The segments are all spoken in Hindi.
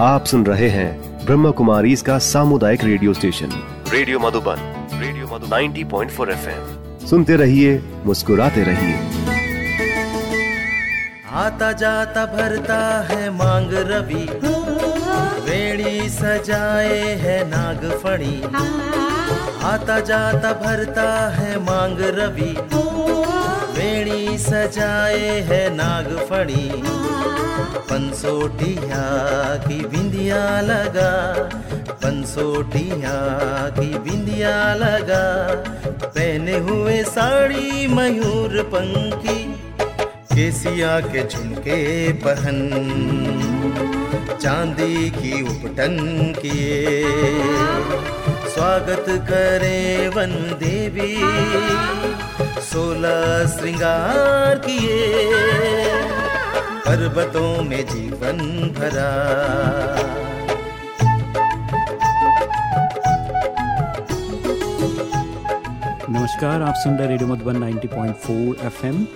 आप सुन रहे हैं ब्रह्म कुमारी इसका सामुदायिक radio station. Radio Madhuban radio Madhuban. 90.4 FM. सुनते रहिए मुस्कुराते रहिए। आता जाता भरता है मांग रवि। वेणी सजाए है नागफणी। आता जाता भरता है मांग रवि। वेणी सजाए है नागफणी पंसोटिया की बिंदिया लगा। पंसोटिया की बिंदिया लगा। पहने हुए साड़ी मयूर पंखी। केसिया के झुमके पहन। चांदी की उपटन किए। स्वागत करे वन देवी सोलह श्रृंगार किए। पर्वतों में जीवन भरा। नमस्कार, आप सुन रहे radio Madhuban 90.4 FM.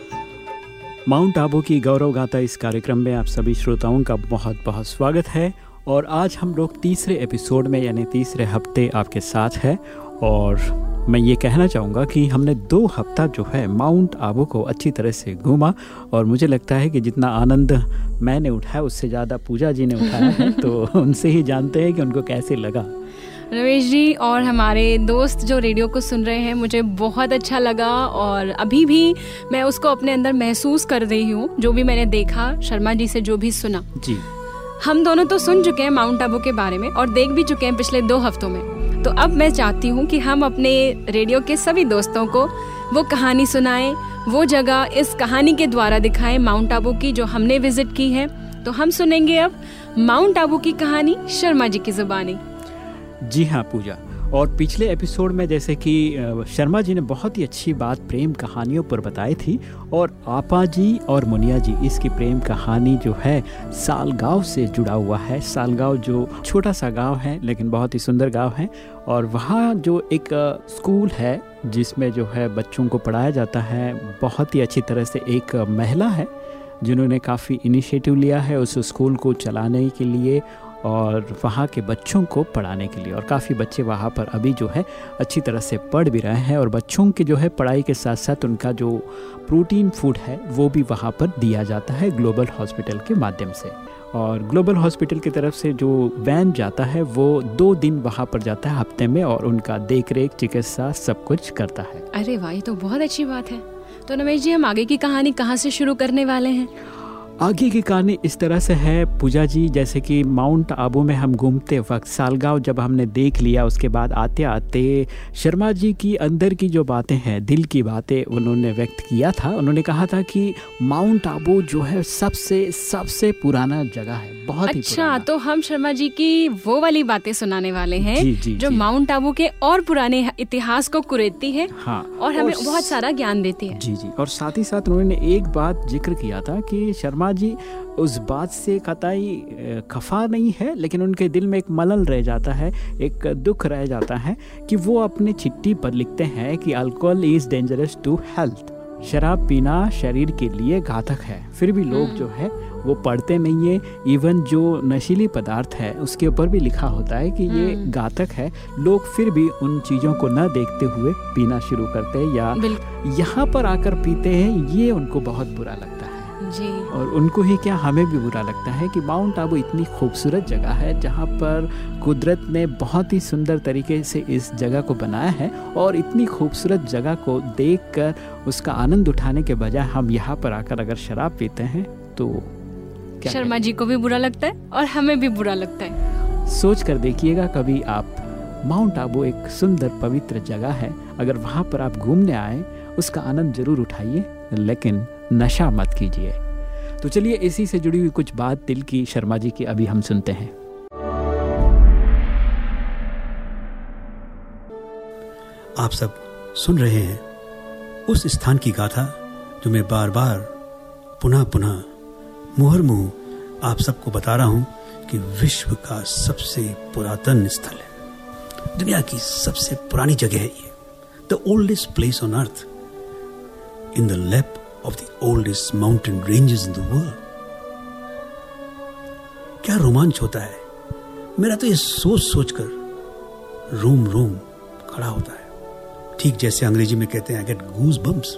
Mount Abu की गौरव गाथा इस कार्यक्रम में आप सभी श्रोताओं का बहुत बहुत स्वागत है। और आज हम लोग तीसरे एपिसोड में, यानी तीसरे हफ़्ते आपके साथ हैं। और मैं ये कहना चाहूँगा कि हमने दो हफ़्ता जो है माउंट आबू को अच्छी तरह से घूमा और मुझे लगता है कि जितना आनंद मैंने उठाया उससे ज़्यादा पूजा जी ने उठाया है तो उनसे ही जानते हैं कि उनको कैसे लगा। रमेश जी और हमारे दोस्त जो रेडियो को सुन रहे हैं मुझे बहुत अच्छा लगा और अभी भी मैं उसको अपने अंदर महसूस कर रही हूँ जो भी मैंने देखा शर्मा जी से जो भी सुना। जी। हम दोनों तो सुन चुके हैं माउंट आबू के बारे में और देख भी चुके हैं पिछले दो हफ्तों में। तो अब मैं चाहती हूँ कि हम अपने रेडियो के सभी दोस्तों को वो कहानी सुनाएँ, वो जगह इस कहानी के द्वारा दिखाएँ माउंट आबू की जो हमने विज़िट की है। तो हम सुनेंगे अब माउंट आबू की कहानी शर्मा जी की जुबानी। जी हाँ पूजा। और पिछले एपिसोड में जैसे कि शर्मा जी ने बहुत ही अच्छी बात प्रेम कहानियों पर बताई थी और आपा जी और मुनिया जी, इसकी प्रेम कहानी जो है, सालगांव से जुड़ा हुआ है। सालगांव जो छोटा सा गाँव है, लेकिन बहुत ही सुंदर गाँव है और वहाँ जो एक स्कूल है, जिसमें जो है बच्चों को पढ़ाया जाता है, बहुत ही अच्छी तरह से एक महिला है, जिन्होंने काफ़ी इनिशिएटिव लिया है उस स्कूल को चलाने के लिए और वहाँ के बच्चों को पढ़ाने के लिए। और काफ़ी बच्चे वहाँ पर अभी जो है, अच्छी तरह से पढ़ भी रहे हैं और बच्चों के जो है पढ़ाई के साथ साथ उनका जो प्रोटीन फ़ूड है, वो भी वहाँ पर दिया जाता है ग्लोबल हॉस्पिटल के माध्यम से। और ग्लोबल हॉस्पिटल की तरफ़ से जो वैन जाता है, वो दो दिन वहाँ पर जाता है हफ़्ते में और उनका देख रेख चिकित्सा सब कुछ करता है। अरे वाह, ये तो बहुत अच्छी बात है। तो रमेश जी, हम आगे की कहानी कहाँ से शुरू करने वाले हैं? आगे की कहानी इस तरह से है पूजा जी जैसे कि माउंट आबू में हम घूमते वक्त सालगांव जब हमने देख लिया उसके बाद आते आते शर्मा जी की अंदर की जो बातें हैं दिल की बातें उन्होंने व्यक्त किया था। उन्होंने कहा था कि माउंट आबू जो है सबसे सबसे पुराना जगह है बहुत अच्छा ही तो हम शर्मा जी की वो वाली बातें सुनाने वाले हैं जी, जी, जो माउंट आबू के और पुराने इतिहास को कुरेती है हाँ और हमें बहुत सारा ज्ञान देती है। जी जी और साथ ही साथ उन्होंने एक बात ज़िक्र किया था कि शर्मा जी उस बात से कतई खफा नहीं है लेकिन उनके दिल में एक मलल रह जाता है एक दुख रह जाता है कि वो अपने चिट्ठी पर लिखते हैं कि alcohol is dangerous to health शराब पीना शरीर के लिए घातक है। फिर भी लोग जो है वो पढ़ते नहीं है। इवन जो नशीली पदार्थ है उसके ऊपर भी लिखा होता है कि ये हम्म। घातक है। लोग फिर भी उन चीज़ों को न देखते हुए पीना शुरू करते हैं या यहाँ पर आकर पीते हैं ये उनको बहुत बुरा लगता है। जी। और उनको ही क्या हमें भी बुरा लगता है कि माउंट आबू इतनी खूबसूरत जगह है जहाँ पर कुदरत ने बहुत ही सुंदर तरीके से इस जगह को बनाया है और इतनी खूबसूरत जगह को देखकर उसका आनंद उठाने के बजाय हम यहाँ पर आकर अगर शराब पीते हैं तो शर्मा जी को भी बुरा लगता है और हमें भी बुरा लगता है। सोच कर देखिएगा कभी आप माउंट आबू एक सुंदर पवित्र जगह है। अगर वहाँ पर आप घूमने आए उसका आनंद ज़रूर उठाइए लेकिन नशा मत कीजिए। तो चलिए इसी से जुड़ी हुई कुछ बात दिल की शर्मा जी की अभी हम सुनते हैं। आप सब सुन रहे हैं उस स्थान की गाथा जो मैं बार बार पुनः पुनः मुहर मुँह आप सबको बता रहा हूँ कि विश्व का सबसे पुरातन स्थल है। दुनिया की सबसे पुरानी जगह है ये। The oldest place on earth in the lap of the oldest mountain ranges in the world. क्या रोमांच होता है? मेरा तो ये सोच सोच कर रोम रोम खड़ा होता है। ठीक जैसे अंग्रेज़ी में कहते हैं गेट गूज बम्स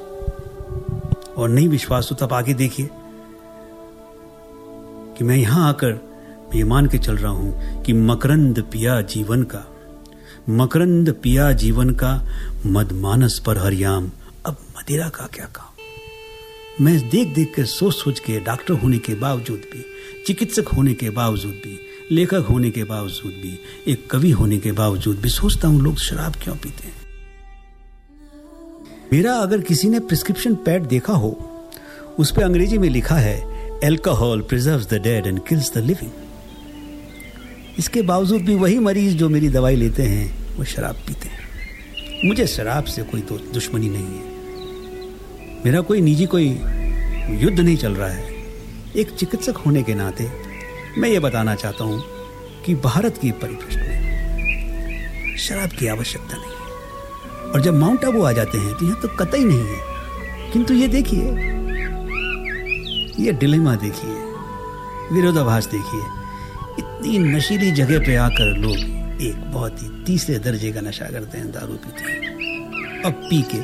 और नहीं विश्वास तो तब आगे देखिए कि मैं यहाँ आकर मैं मान के चल रहा हूँ कि मकरंद पिया जीवन का, मकरंद पिया जीवन का मदमानस पर हरियाम, अब मदिरा का क्या काम? मैं देख देख कर सोच सोच के, डॉक्टर होने के बावजूद भी, चिकित्सक होने के बावजूद भी, लेखक होने के बावजूद भी, एक कवि होने के बावजूद भी सोचता हूँ, लोग शराब क्यों पीते हैं? मेरा अगर किसी ने प्रिस्क्रिप्शन पैड देखा हो, उस पर अंग्रेज़ी में लिखा है alcohol preserve the dead and kills the living इसके बावजूद भी वही मरीज़ जो मेरी दवाई लेते हैं, वो शराब पीते हैं। मुझे शराब से कोई तो दुश्मनी नहीं है। मेरा कोई निजी कोई युद्ध नहीं चल रहा है। एक चिकित्सक होने के नाते मैं ये बताना चाहता हूँ कि भारत की परिपृष्ठ में शराब की आवश्यकता नहीं है। और जब माउंट आबू आ जाते हैं तो यहाँ तो कतई नहीं है। किंतु ये देखिए, ये डिलेमा देखिए, विरोधाभास देखिए, इतनी नशीली जगह पे आकर लोग एक बहुत ही तीसरे दर्जे का नशा करते हैं, दारू पीते हैं। अब पी के,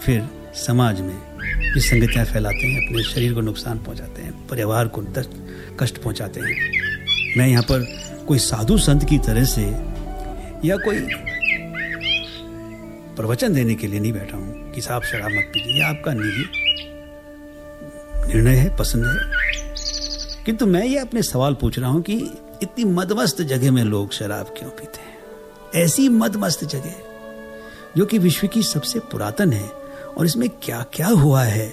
फिर समाज में विसंगतियाँ फैलाते हैं, अपने शरीर को नुकसान पहुंचाते हैं परिवार को कष्ट पहुंचाते हैं। मैं यहाँ पर कोई साधु संत की तरह से या कोई प्रवचन देने के लिए नहीं बैठा हूँ कि साहब शराब मत पीजिए आपका निजी निर्णय है, पसंद है। किंतु मैं ये अपने सवाल पूछ रहा हूँ कि इतनी मदमस्त जगह में लोग शराब क्यों पीते हैं? ऐसी मदमस्त जगह, जो कि विश्व की सबसे पुरातन है और इसमें क्या क्या हुआ है?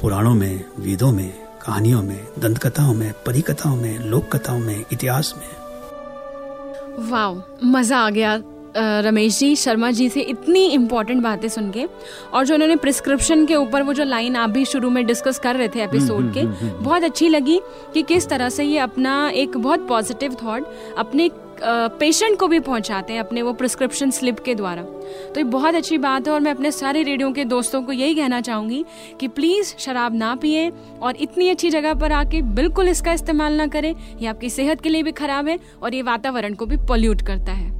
पुराणों में वेदों में कहानियों में दंत कथाओं में परी कथाओं में लोक कथाओं में इतिहास में। वाह मज़ा आ गया रमेश जी शर्मा जी से इतनी इम्पोर्टेंट बातें सुन के। और जो उन्होंने प्रिस्क्रिप्शन के ऊपर वो जो लाइन आप भी शुरू में डिस्कस कर रहे थे एपिसोड हम्म, के हम्म, हम्म, बहुत अच्छी लगी कि किस तरह से ये अपना एक बहुत पॉजिटिव थॉट अपने पेशेंट को भी पहुंचाते हैं अपने वो प्रिस्क्रिप्शन स्लिप के द्वारा। तो ये बहुत अच्छी बात है और मैं अपने सारे रेडियो के दोस्तों को यही कहना चाहूँगी कि प्लीज़ शराब ना पिए और इतनी अच्छी जगह पर आके बिल्कुल इसका इस्तेमाल ना करें। ये आपकी सेहत के लिए भी ख़राब है और ये वातावरण को भी पॉल्यूट करता है।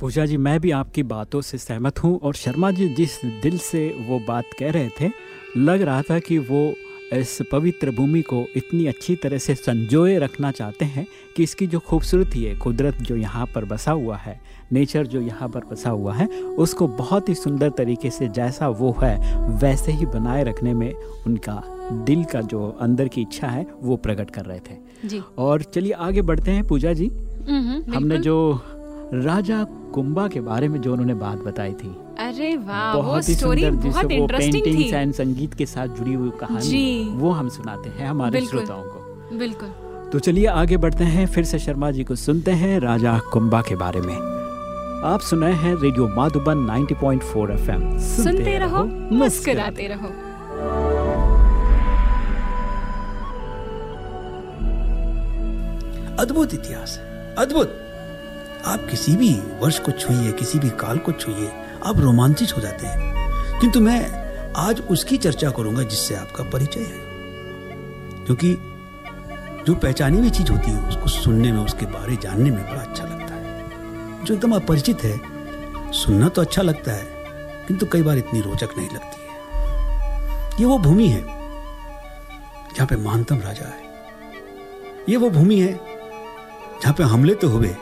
पूजा जी, मैं भी आपकी बातों से सहमत हूँ और शर्मा जी जिस दिल से वो बात कह रहे थे, लग रहा था कि वो इस पवित्र भूमि को इतनी अच्छी तरह से संजोए रखना चाहते हैं कि इसकी जो खूबसूरती है कुदरत जो यहाँ पर बसा हुआ है नेचर जो यहाँ पर बसा हुआ है उसको बहुत ही सुंदर तरीके से जैसा वो है वैसे ही बनाए रखने में उनका दिल का जो अंदर की इच्छा है वो प्रकट कर रहे थे। जी। और चलिए आगे बढ़ते हैं पूजा जी। हमने जो राजा कुंभा के बारे में जो उन्होंने बात बताई थी अरे वाह वो स्टोरी बहुत इंटरेस्टिंग थी। एंड संगीत के साथ जुड़ी हुई कहानी वो हम सुनाते हैं हमारे श्रोताओं को। बिल्कुल। तो चलिए आगे बढ़ते हैं फिर से शर्मा जी को सुनते हैं राजा कुंभा के बारे में। आप सुनाए हैं रेडियो माधुबन 90.4 एफएम। सुनते, सुनते रहो मुस्कुराते रहो। अद्भुत इतिहास है अद्भुत। आप किसी भी वर्ष को छुइए किसी भी काल को छुइए आप रोमांचित हो जाते हैं। किंतु मैं आज उसकी चर्चा करूँगा जिससे आपका परिचय है। क्योंकि जो पहचानी हुई चीज़ होती है, उसको सुनने में, उसके बारे जानने में बड़ा अच्छा लगता है। जो एकदम अपरिचित है, सुनना तो अच्छा लगता है, किंतु कई बार इतनी रोचक नहीं लगती है। ये वो भूमि है, जहाँ पे महानतम राजा है। ये वो भूमि है, जहाँ पे हमले तो हुए,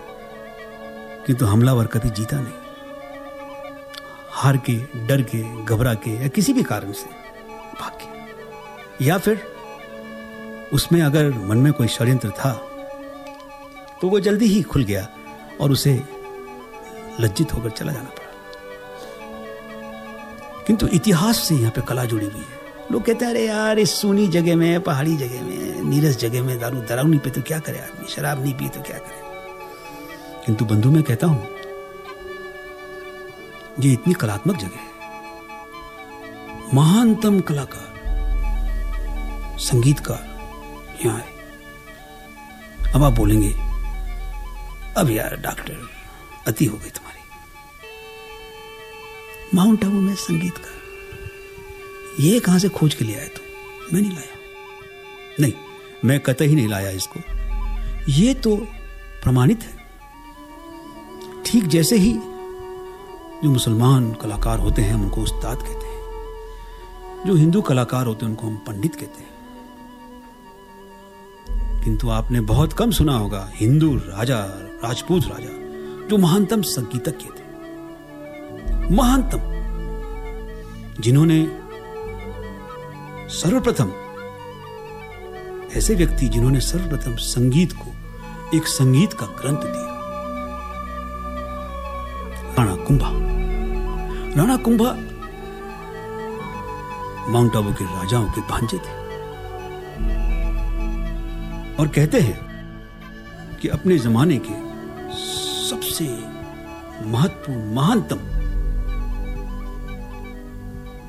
किंतु हमलावर कभी जीता नहीं। हार के, डर के, घबरा के या किसी भी कारण से भाग के या फिर उसमें अगर मन में कोई षड्यंत्र था तो वो जल्दी ही खुल गया और उसे लज्जित होकर चला जाना पड़ा। किंतु इतिहास से यहाँ पे कला जुड़ी हुई है। लोग कहते हैं, अरे यार, इस सूनी जगह में, पहाड़ी जगह में, नीरस जगह में दारू दराव नहीं पे तो क्या करे आदमी? शराब नहीं पी तो क्या करे? किंतु बंधु, मैं कहता हूँ ये इतनी कलात्मक जगह है। महानतम कलाकार, संगीतकार यहाँ है। अब आप बोलेंगे, अब यार डॉक्टर, अति हो गई तुम्हारी। माउंट आबू में संगीतकार, ये कहाँ से खोज के लिए आया तू मैं नहीं लाया। नहीं, मैं कतई नहीं लाया इसको। ये तो प्रमाणित है। ठीक जैसे ही जो मुसलमान कलाकार होते हैं उनको उस्ताद कहते हैं। जो हिंदू कलाकार होते हैं, उनको हम पंडित कहते हैं। किंतु आपने बहुत कम सुना होगा, हिंदू राजा, राजपूत राजा, जो महानतम संगीतज्ञ थे। महानतम, जिन्होंने सर्वप्रथम, ऐसे व्यक्ति जिन्होंने सर्वप्रथम संगीत को, एक संगीत का ग्रंथ दिया। राणा कुंभा। राणा कुंभा। माउंट आबू के राजाओं के भांजे थे। और कहते हैं कि अपने जमाने के सबसे महत्वपूर्ण, महानतम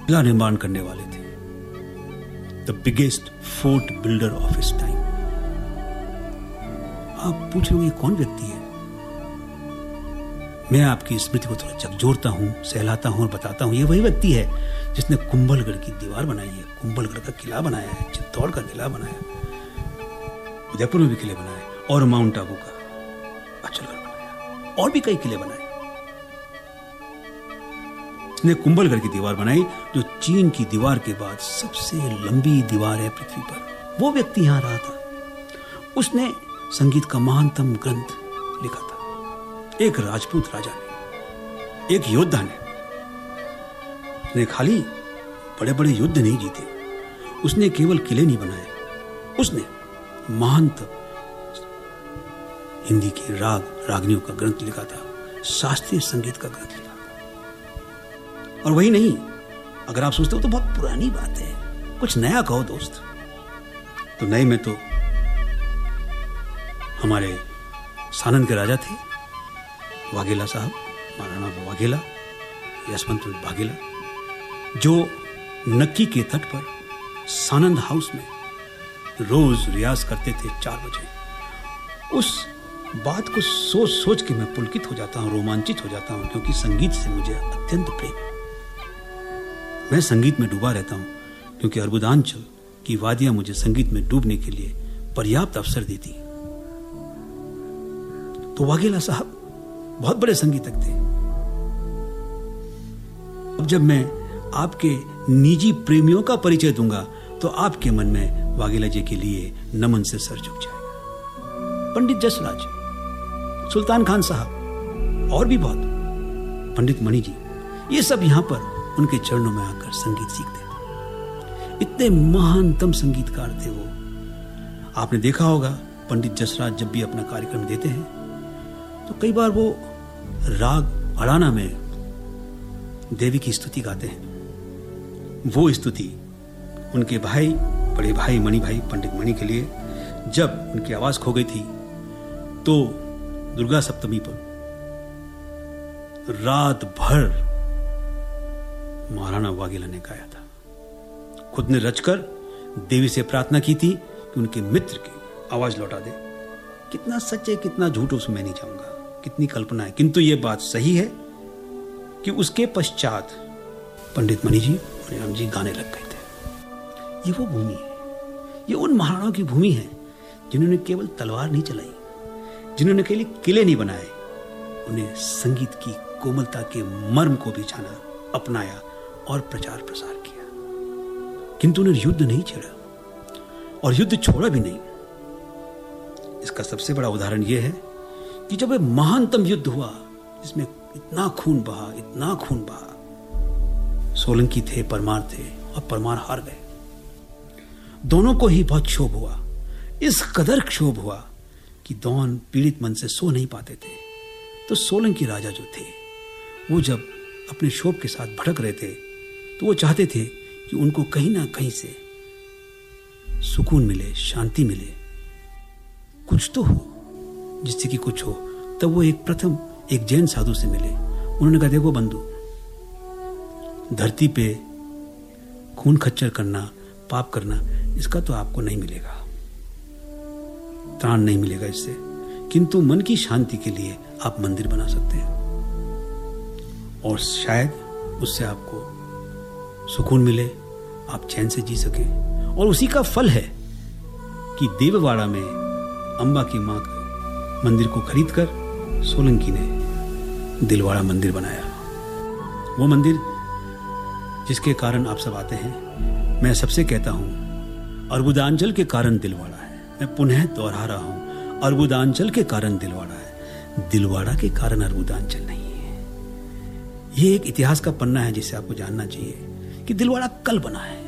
किला निर्माण करने वाले थे। The biggest fort builder of his time आप पूछ कौन व्यक्ति है? मैं आपकी स्मृति को थोड़ा झकझोरता हूँ, सहलाता हूँ और बताता हूँ। ये वही व्यक्ति है जिसने कुंभलगढ़ की दीवार बनाई है। कुंभलगढ़ का किला बनाया है, चित्तौड़ का किला बनाया उदयपुर में भी किले बनाए और माउंट आबू का अचलगढ़ बनाया और भी कई किले बनाए इसने कुंभलगढ़ की दीवार बनाई, जो चीन की दीवार के बाद सबसे लंबी दीवार है पृथ्वी पर। वो व्यक्ति यहाँ रहा था। उसने संगीत का महानतम ग्रंथ लिखा था। एक राजपूत राजा ने, एक योद्धा ने। उसने खाली बड़े बड़े युद्ध नहीं जीते। उसने केवल किले नहीं बनाए। उसने महानतम हिंदी के राग, रागनियों का ग्रंथ लिखा था, शास्त्रीय संगीत का ग्रंथ लिखा था। और वही नहीं, अगर आप सोचते हो तो बहुत पुरानी बात है। कुछ नया कहो दोस्त। तो नए में तो हमारे सानंद के राजा थे। वाघेला साहब, महाराणा वाघेला यशवंत वाघेला, जो नक्की के तट पर सानंद हाउस में रोज रियाज करते थे चार बजे। उस बात को सोच सोच के मैं पुलकित हो जाता हूँ, रोमांचित हो जाता हूँ, क्योंकि संगीत से मुझे अत्यंत प्रेम मैं संगीत में डूबा रहता हूँ, क्योंकि अर्बुदांचल की वादियाँ मुझे संगीत में डूबने के लिए पर्याप्त अवसर देती तो वाघेला साहब बहुत बड़े संगीतक थे। अब जब मैं आपके निजी प्रेमियों का परिचय दूँगा तो आपके मन में वाघेला जी के लिए नमन से सर झुक जाएगा। पंडित जसराज, सुल्तान खान साहब, और भी बहुत। पंडित मणि जी, ये सब यहाँ पर उनके चरणों में आकर संगीत सीखते थे इतने महानतम संगीतकार थे वो। आपने देखा होगा, पंडित जसराज जब भी अपना कार्यक्रम देते हैं तो कई बार वो राग अड़ाना में देवी की स्तुति गाते हैं। वो स्तुति उनके भाई, बड़े भाई, मणि भाई, पंडित मणि के लिए जब उनकी आवाज़ खो गई थी तो दुर्गा सप्तमी पर रात भर महाराणा वाघेला ने गाया था। खुद ने रचकर देवी से प्रार्थना की थी कि उनके मित्र की आवाज़ लौटा दे। कितना सच है कितना झूठ उसमें नहीं जाऊँगा। कितनी कल्पना है। किंतु यह बात सही है कि उसके पश्चात पंडित मणि जी राम जी गाने लग गए थे। ये वो भूमि है। ये उन महाराणाओं की भूमि है जिन्होंने केवल तलवार नहीं चलाई, जिन्होंने केवल किले नहीं बनाए, उन्हें संगीत की कोमलता के मर्म को भी जाना, अपनाया और प्रचार प्रसार किया। किंतु उन्हें युद्ध नहीं छेड़ा और युद्ध छोड़ा भी नहीं। इसका सबसे बड़ा उदाहरण यह है कि जब महानतम युद्ध हुआ, जिसमें इतना खून बहा, इतना खून बहा, सोलंकी थे, परमार थे, और परमार हार गए। दोनों को ही बहुत क्षोभ हुआ। इस कदर क्षोभ हुआ कि दोन पीड़ित मन से सो नहीं पाते थे। तो सोलंकी राजा जो थे, वो जब अपने शोभ के साथ भड़क रहे थे तो वो चाहते थे कि उनको कहीं ना कहीं से सुकून मिले, शांति मिले। कुछ तो हो जिससे कि कुछ हो। तब वो एक प्रथम, एक जैन साधु से मिले। उन्होंने कहा, देखो बंधु, धरती पे खून खच्चर करना, पाप करना, इसका तो आपको नहीं मिलेगा। त्राण नहीं मिलेगा इससे। किंतु मन की शांति के लिए आप मंदिर बना सकते हैं। और शायद उससे आपको सुकून मिले, आप चैन से जी सके। और उसी का फल है कि देववाड़ा में अंबा की माँ का मंदिर को खरीदकर सोलंकी ने दिलवाड़ा मंदिर बनाया। वो मंदिर जिसके कारण आप सब आते हैं, मैं सबसे कहता हूँ, अर्बुदांचल के कारण दिलवाड़ा है। मैं पुनः दोहरा रहा हूँ, अर्बुदांचल के कारण दिलवाड़ा है। दिलवाड़ा के कारण अर्बुदांचल नहीं है। ये एक इतिहास का पन्ना है जिसे आपको जानना चाहिए कि दिलवाड़ा कल बना है।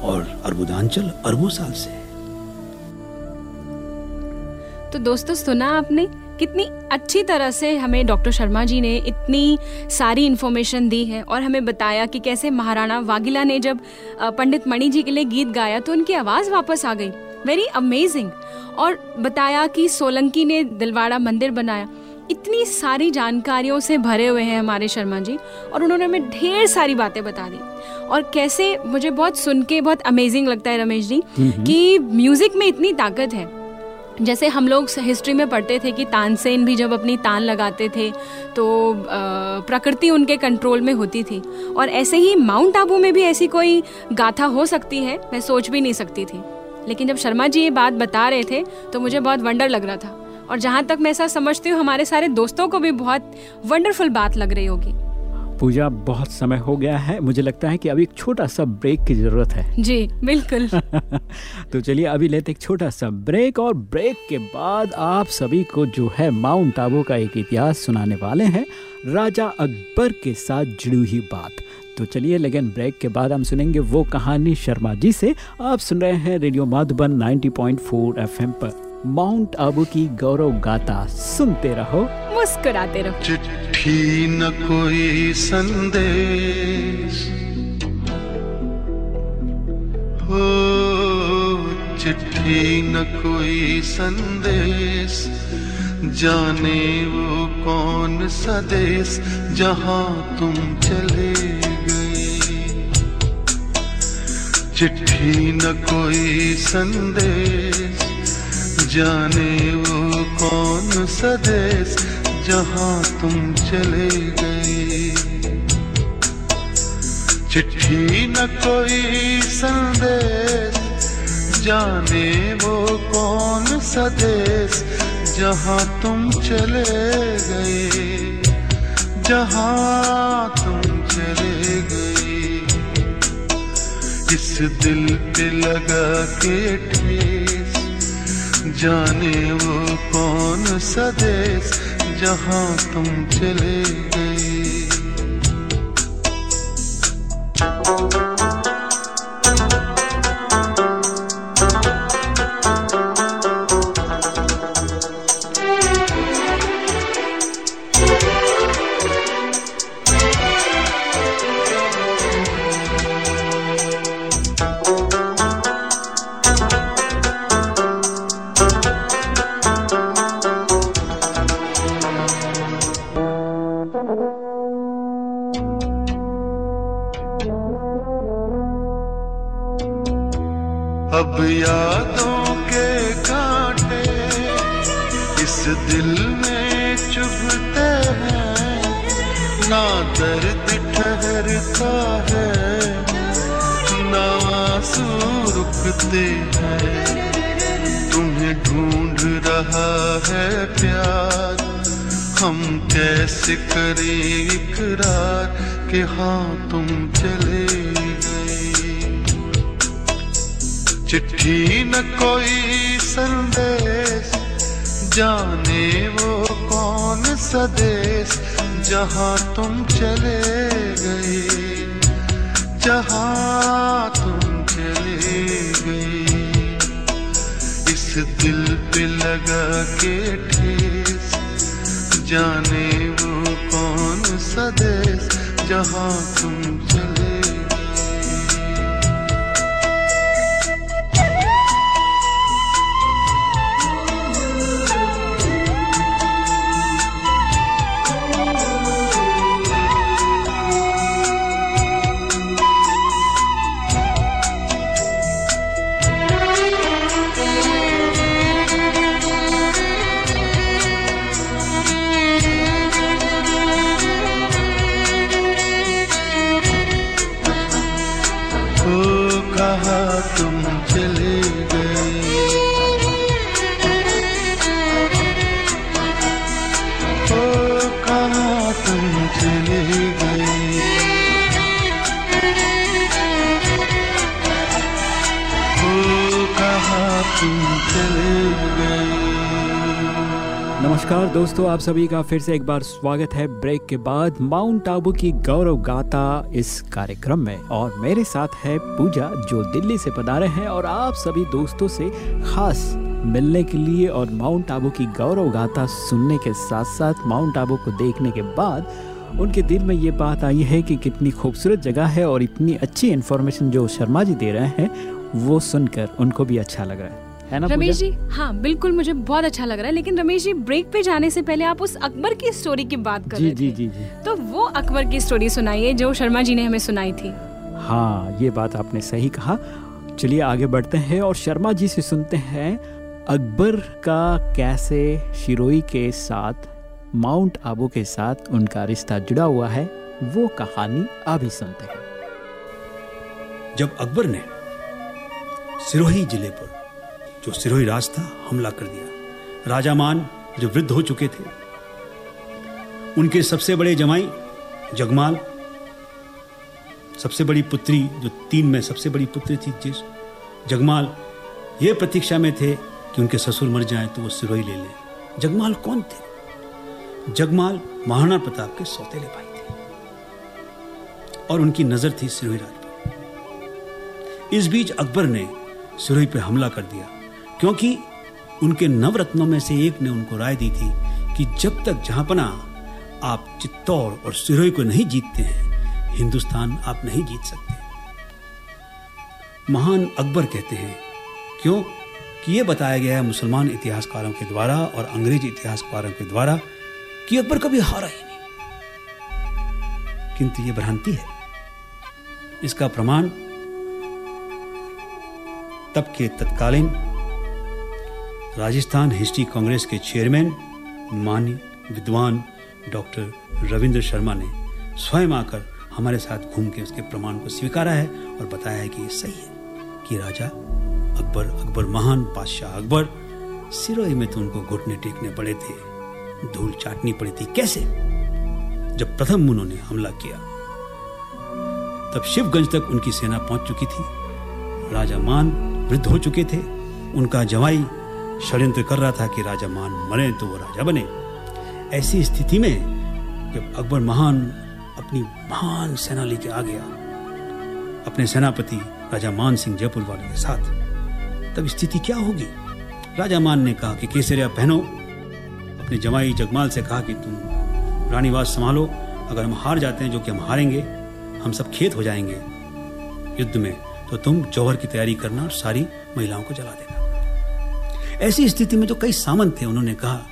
और अर्बुदांचल अरबों साल से तो दोस्तों सुना आपने? कितनी अच्छी तरह से हमें डॉक्टर शर्मा जी ने इतनी सारी इन्फॉर्मेशन दी है और हमें बताया कि कैसे महाराणा वागिला ने जब पंडित मणि जी के लिए गीत गाया तो उनकी आवाज़ वापस आ गई। वेरी अमेजिंग और बताया कि सोलंकी ने दिलवाड़ा मंदिर बनाया। इतनी सारी जानकारियों से भरे हुए हैं हमारे शर्मा जी और उन्होंने हमें ढेर सारी बातें बता दी। और कैसे मुझे बहुत सुन के बहुत अमेजिंग लगता है रमेश जी कि म्यूज़िक में इतनी ताकत है। जैसे हम लोग हिस्ट्री में पढ़ते थे कि तानसेन भी जब अपनी तान लगाते थे तो प्रकृति उनके कंट्रोल में होती थी। और ऐसे ही माउंट आबू में भी ऐसी कोई गाथा हो सकती है, मैं सोच भी नहीं सकती थी। लेकिन जब शर्मा जी ये बात बता रहे थे तो मुझे बहुत वंडर लग रहा था। और जहाँ तक मैं ऐसा समझती हूँ, हमारे सारे दोस्तों को भी बहुत वंडरफुल बात लग रही होगी। पूजा बहुत समय हो गया है मुझे लगता है कि अभी एक छोटा सा ब्रेक की ज़रूरत है। जी बिल्कुल। तो चलिए अभी लेते एक छोटा सा ब्रेक और ब्रेक के बाद आप सभी को जो है माउंट आबू का एक इतिहास सुनाने वाले हैं राजा अकबर के साथ जुड़ी हुई बात। तो चलिए लेकिन ब्रेक के बाद हम सुनेंगे वो कहानी शर्मा जी से। आप सुन रहे हैं रेडियो माधुबन 90.4 एफएम पर। माउंट आबू की गौरव गाथा सुनते रहो मुस्कुराते रहो। चिट्ठी न कोई संदेश। हो चिट्ठी न कोई संदेश। जाने वो कौन सा देश जहाँ तुम चले गए। चिट्ठी न कोई संदेश। जाने वो कौन सा देश जहाँ तुम चले गए। चिट्ठी न कोई संदेश, जाने वो कौन सा देश जहाँ तुम चले गए। जहाँ तुम चले गए। इस दिल पे लगा के ठेस जाने वो कौन सा देश जहाँ तुम चले गए? जहाँ तुम चले गए। जहाँ तुम चले गए। इस दिल पे लगा के ठेस। जाने वो कौन सदेश देश, जहाँ तुम नमस्कार दोस्तों, आप सभी का फिर से एक बार स्वागत है ब्रेक के बाद माउंट आबू की गौरव गाथा इस कार्यक्रम में। और मेरे साथ है पूजा, जो दिल्ली से पधारे हैं और आप सभी दोस्तों से खास मिलने के लिए और माउंट आबू की गौरव गाथा सुनने के साथ साथ माउंट आबू को देखने के बाद उनके दिल में ये बात आई है कि कितनी खूबसूरत जगह है और इतनी अच्छी इन्फॉर्मेशन जो शर्मा जी दे रहे हैं, वो सुनकर उनको भी अच्छा लग रहा है। है ना रमेश जी हाँ बिल्कुल मुझे बहुत अच्छा लग रहा है लेकिन रमेश जी ब्रेक पे जाने से पहले आप उस अकबर की स्टोरी की बात कर जी रहे जी थे। जी जी। तो वो अकबर की स्टोरी सुनाइए जो शर्मा जी ने हमें सुनाई थी। हाँ ये बात आपने सही कहा। चलिए आगे बढ़ते हैं और शर्मा जी से सुनते हैं अकबर का कैसे शिरोई के साथ माउंट आबू के साथ उनका रिश्ता जुड़ा हुआ है वो कहानी अभी सुनते हैं। जब अकबर ने सिरोही ज़िले पर जो सिरोही राज था, हमला कर दिया। राजा मान जो वृद्ध हो चुके थे, उनके सबसे बड़े जमाई जगमाल, सबसे बड़ी पुत्री जो तीन में सबसे बड़ी पुत्री थी जिस जगमाल, ये प्रतीक्षा में थे कि उनके ससुर मर जाएँ तो वो सिरोही ले लें। जगमाल कौन थे? जगमाल महाराणा प्रताप के सौतेले भाई थे और उनकी नज़र थी सिरोही राज पर। इस बीच अकबर ने सिरोही पे हमला कर दिया। क्योंकि उनके नवरत्नों में से एक ने उनको राय दी थी कि जब तक जहांपना आप चित्तौड़ और सिरोही को नहीं जीतते हैं, हिंदुस्तान आप नहीं जीत सकते। महान अकबर कहते हैं, क्यों? कि यह बताया गया है मुसलमान इतिहासकारों के द्वारा और अंग्रेज़ इतिहासकारों के द्वारा कि अकबर कभी हारा ही नहीं। किंतु यह भ्रांति है। इसका प्रमाण तब के तत्कालीन राजस्थान हिस्ट्री कांग्रेस के चेयरमैन, मान्य विद्वान डॉक्टर रविंद्र शर्मा ने स्वयं आकर हमारे साथ घूम के उसके प्रमाण को स्वीकारा है और बताया है कि ये सही है कि राजा अकबर अकबर महान बादशाह अकबर सिरोही में तो उनको घुटने टेकने पड़े थे, धूल चाटनी पड़ी थी। कैसे? जब प्रथम उन्होंने हमला किया, तब शिवगंज तक उनकी सेना पहुँच चुकी थी। राजा मान वृद्ध हो चुके थे, उनका जवाई षड्यंत्र कर रहा था कि राजा मान मरे तो वो राजा बने। ऐसी स्थिति में जब अकबर महान अपनी महान सेना लेके आ गया, अपने सेनापति राजा मान सिंह जयपुर वाले के साथ, तब स्थिति क्या होगी? राजा मान ने कहा कि केसरिया पहनो अपने जमाई जगमाल से कहा कि तुम रानीवास संभालो। अगर हम हार जाते हैं, जो कि हम हारेंगे, हम सब खेत हो जाएँगे। युद्ध में तो तुम जौहर की तैयारी करना और सारी महिलाओं को जला देना। ऐसी स्थिति में जो कई सामंत थे, उन्होंने कहा,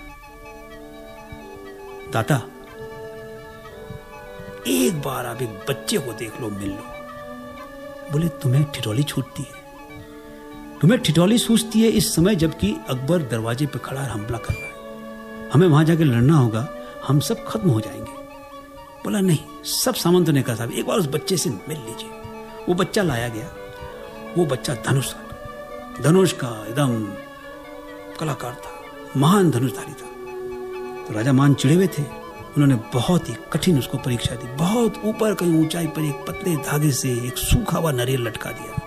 दाता, एक बार आप एक बच्चे को देख लो, मिल लो। बोले, तुम्हें ठिठौली छूटती है। तुम्हें ठिठौली सूझती है इस समय जबकि अकबर दरवाजे पर खड़ा हमला कर रहा है। हमें वहाँ जाकर लड़ना होगा, हम सब खत्म हो जाएँगे। बोला, नहीं, सब सामंतों ने कहा साहब, एक बार उस बच्चे से मिल लीजिए। वो बच्चा लाया गया, वो बच्चा धनुष धनुष का एकदम कलाकार था, महान धनुषधारी था। तो राजा मान चिड़े हुए थे। उन्होंने बहुत ही कठिन उसको परीक्षा दी। बहुत ऊपर कहीं ऊंचाई पर एक पतले धागे से एक सूखा हुआ नरियल लटका दिया।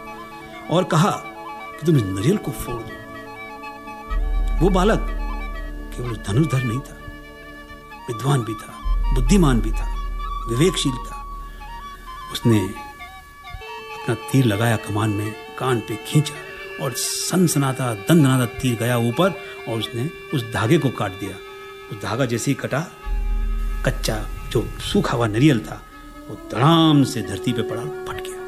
और कहा कि तुम इस नरियल को फोड़ दो। वो बालक केवल धनुर्धर नहीं था। विद्वान भी था, बुद्धिमान भी था, विवेकशील था। उसने अपना तीर लगाया कमान में, कान पे खींचा। और सनसनाता दंदनाता तीर गया ऊपर और उसने उस धागे को काट दिया। उस धागा जैसे ही कटा, कच्चा जो सूखा हुआ नारियल था, वो धड़ाम से धरती पे पड़ा फट गया।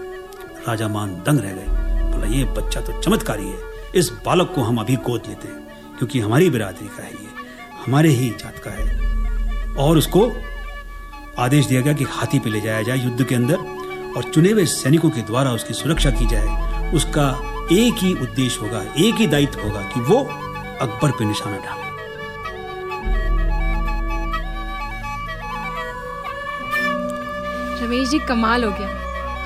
राजा मान दंग रह गए। बोला, ये बच्चा तो चमत्कारी है। इस बालक को हम अभी गोद लेते हैं, क्योंकि हमारी बिरादरी का है ये। हमारे ही जात का है। और उसको आदेश दिया गया कि हाथी पे ले जाया जाए युद्ध के अंदर और चुने हुए सैनिकों के द्वारा उसकी सुरक्षा की जाए। उसका एक ही उद्देश्य होगा, एक ही दायित्व होगा कि वो अकबर पे निशाना डाले रमेश जी, कमाल हो गया।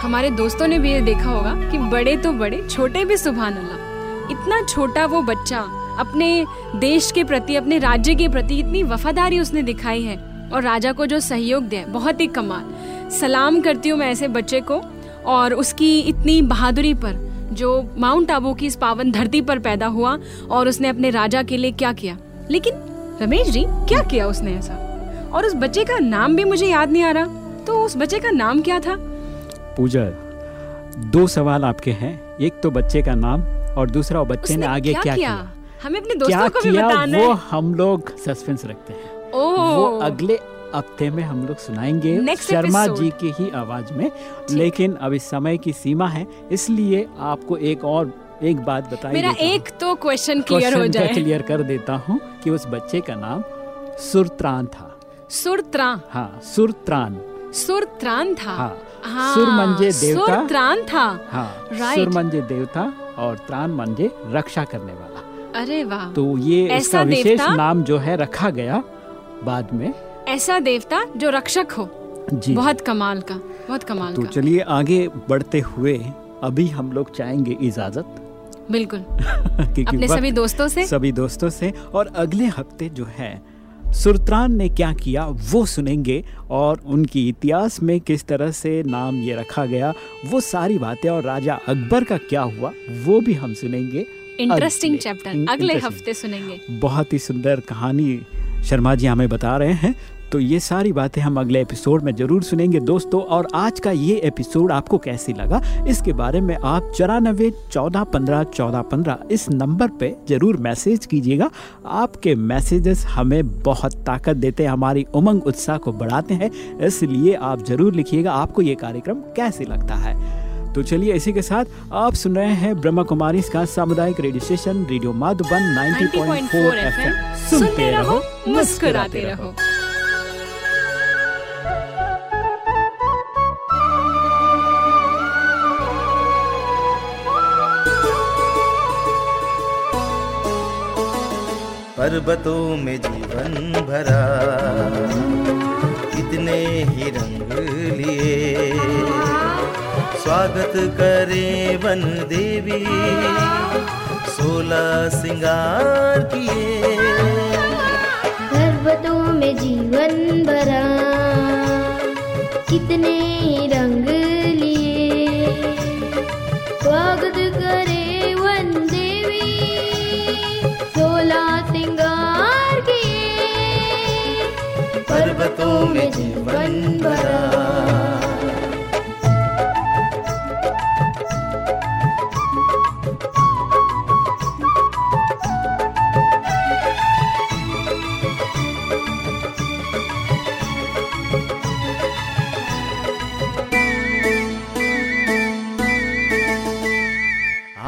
हमारे दोस्तों ने भी ये देखा होगा कि बड़े तो बड़े, छोटे भी सुभान अल्लाह इतना छोटा वो बच्चा अपने देश के प्रति, अपने राज्य के प्रति इतनी वफादारी उसने दिखाई है और राजा को जो सहयोग दिया बहुत ही कमाल। सलाम करती हूँ मैं ऐसे बच्चे को और उसकी इतनी बहादुरी पर। जो माउंट आबू की इस पावन धरती पर पैदा हुआ और उसने अपने राजा के लिए क्या किया? लेकिन रमेश जी क्या किया उसने ऐसा? और उस बच्चे का नाम भी मुझे याद नहीं आ रहा। तो उस बच्चे का नाम क्या था? पूजा दो सवाल आपके हैं। एक तो बच्चे का नाम और दूसरा वो बच्चे ने आगे क्या, क्या किया? हमें अपने क्या दोस्तों को भी किया? बताना वो हम लोग सस्पेंस रखते हैं। ओह। वो अगले हफ़्ते में हम लोग सुनाएँगे Next शर्मा episode. जी की ही आवाज़ में। लेकिन अभी समय की सीमा है इसलिए आपको एक और एक बात बताई मेरा एक तो क्वेश्चन क्लियर हो जाए। क्लियर कर देता हूँ कि उस बच्चे का नाम सुरत्रान था। सुरत्रा हाँ सुरत्रान। सुरत्रान था? हाँ हाँ, सुर मंजे देवता। सुरत्रान था? हाँ Right. सुर मंजे देवता और त्राण मंजे रक्षा करने वाला। अरे वाह। तो ये ऐसा इसका विशेष नाम जो है रखा गया बाद में। ऐसा देवता जो रक्षक हो। जी। बहुत कमाल का बहुत कमाल तो का। चलिए आगे बढ़ते हुए अभी हम लोग चाहेंगे इजाज़त। बिल्कुल। अपने सभी दोस्तों से। सभी दोस्तों से। और अगले हफ़्ते जो है सुरत्रान ने क्या किया वो सुनेंगे और उनकी इतिहास में किस तरह से नाम ये रखा गया वो सारी बातें और राजा अकबर का क्या हुआ वो भी हम सुनेंगे। इंटरेस्टिंग चैप्टर अगले हफ़्ते सुनेंगे। बहुत ही सुंदर कहानी शर्मा जी हमें बता रहे हैं। तो ये सारी बातें हम अगले एपिसोड में ज़रूर सुनेंगे दोस्तों और आज का ये एपिसोड आपको कैसी लगा इसके बारे में आप चौरानबे चौदह पंद्रह चौदह पंद्रह इस नंबर पे ज़रूर मैसेज कीजिएगा। आपके मैसेजेस हमें बहुत ताकत देते हैं हमारी उमंग उत्साह को बढ़ाते हैं इसलिए आप ज़रूर लिखिएगा आपको ये कार्यक्रम कैसे लगता है। तो चलिए इसी के साथ आप सुन रहे हैं ब्रह्मा कुमारी का सामुदायिक radio station radio Madhuban 90.4 FM. सुनते रहो मुस्कुराते रहो। पर्वतों में जीवन भरा। इतने ही रंग लिए। स्वागत करे वन देवी। सोलह सिंगार किए। पर्वतों में जीवन भरा। कितने रंग लिए। स्वागत करे पर्वतों में जीवन भरा।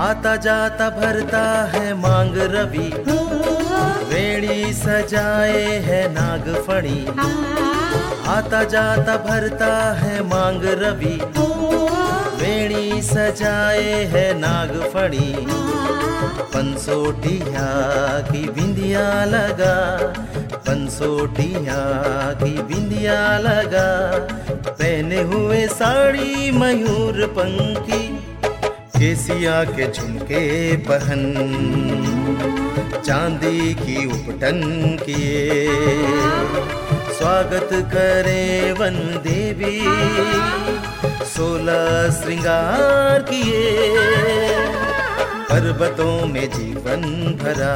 आता जाता भरता है मांग रवि। वेणी सजाए है नागफणी। आता जाता, भरता है मांग रवि। वेणी सजाए है नागफणी। पंसोटिया की बिंदिया लगा। पंसोटिया की बिंदिया लगा। पहने हुए साड़ी, मयूर पंखी। केसिया के झुमके पहन। चांदी की उपटन किए। स्वागत करे वन देवी सोलह श्रृंगार किए। पर्वतों में जीवन भरा।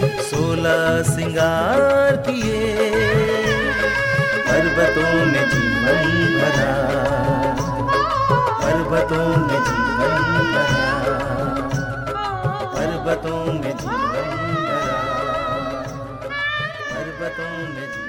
सोलह सिंगार किए। पर्वतों ने जीवन भरा। पर्वतों ने जीवन भरा। पर्वतों में जीवन भरा। पर्वतों जीवन